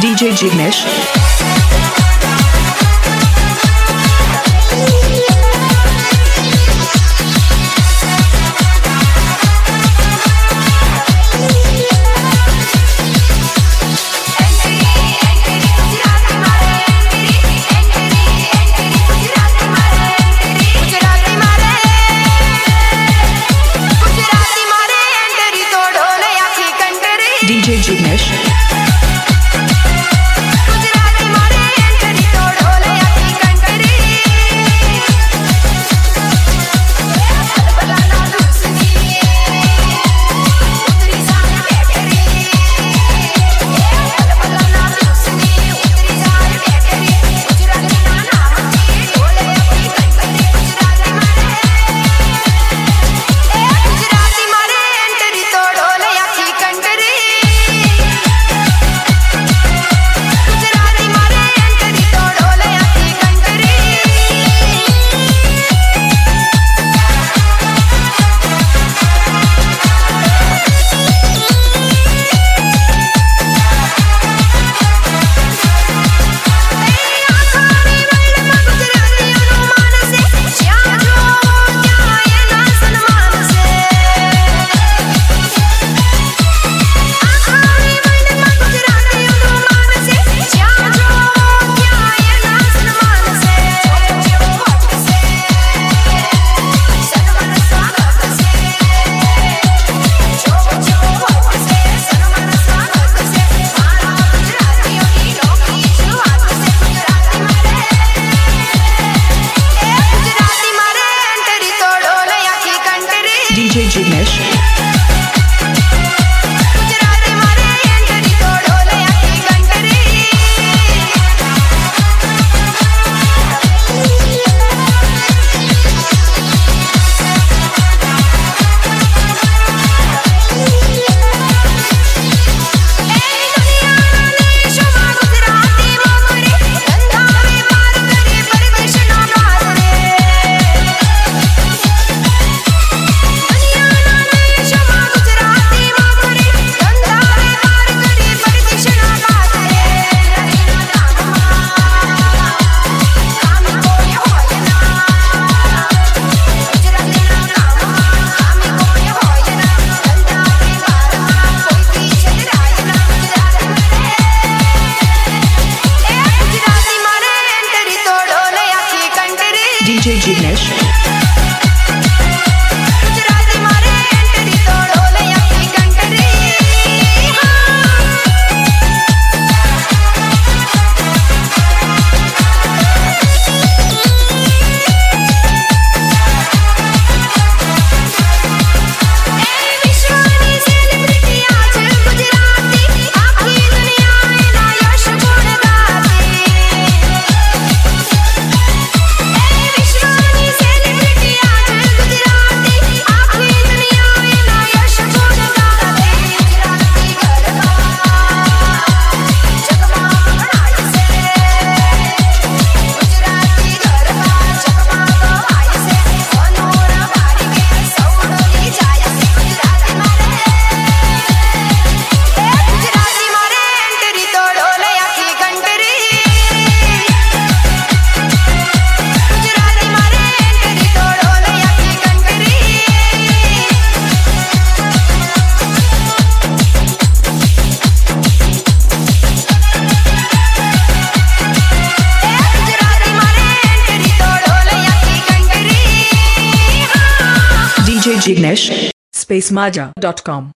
DJ Jignesh. DJ Jignesh. SpaceMaja.com.